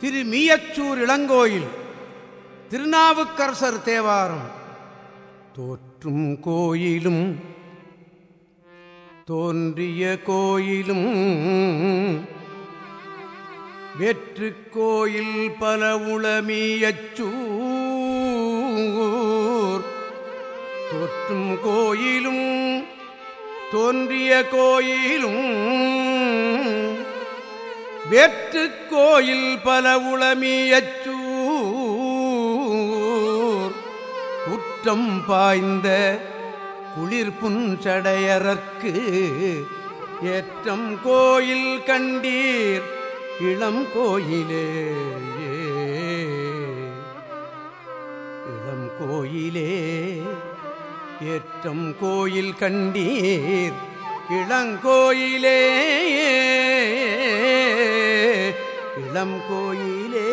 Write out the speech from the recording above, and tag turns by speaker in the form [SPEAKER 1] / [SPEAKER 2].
[SPEAKER 1] திரு மீயச்சூர் இளங்கோயில் திருநாவுக்கரசர் தேவாரம். தோற்றும் கோயிலும் தோன்றிய கோயிலும் வெற்று கோயில் பல உளமீயச்சூர். தோற்றும் கோயிலும் தோன்றிய கோயிலும் வேற்று கோயில் பல உளமியச்சூர் குற்றம் பாய்ந்த குளிர் புஞ்சடையறற்கு ஏற்றம் கோயில் கண்டீர். இளம் கோயிலே. இளம் கோயிலே. ஏற்றம் கோயில் கண்டீர். இளங்கோயிலே. கோயிலே